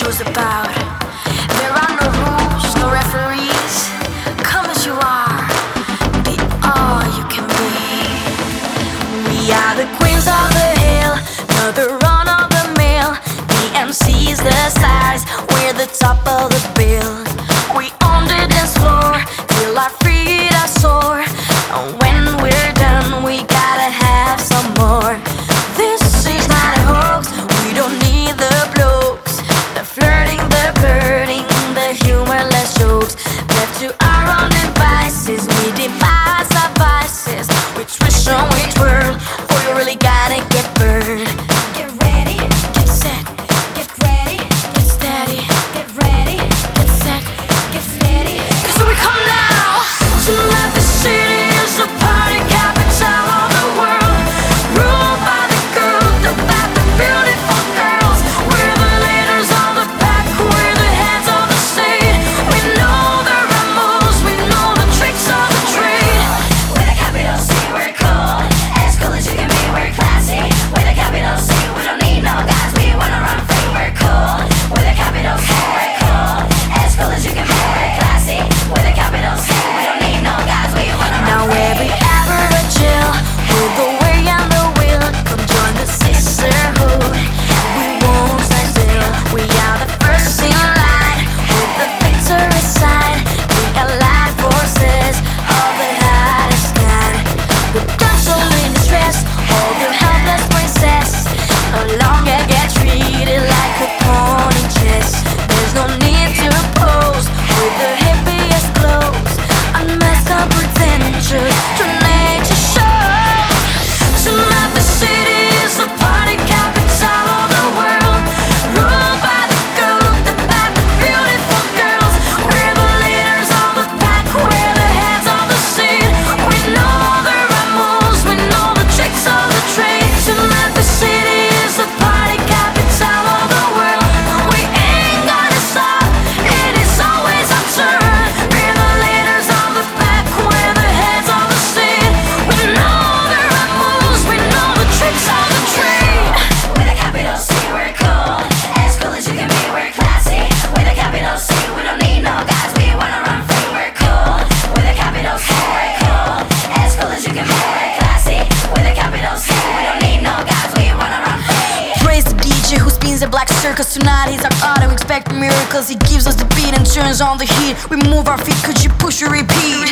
show's about. There are no rules, no referees. Come as you are, be all you can be. We are the queens of the hill, the run of the mill. DMC is the star. Cause tonight he's our oh, auto, expect miracles He gives us the beat and turns on the heat We move our feet, could you push or repeat?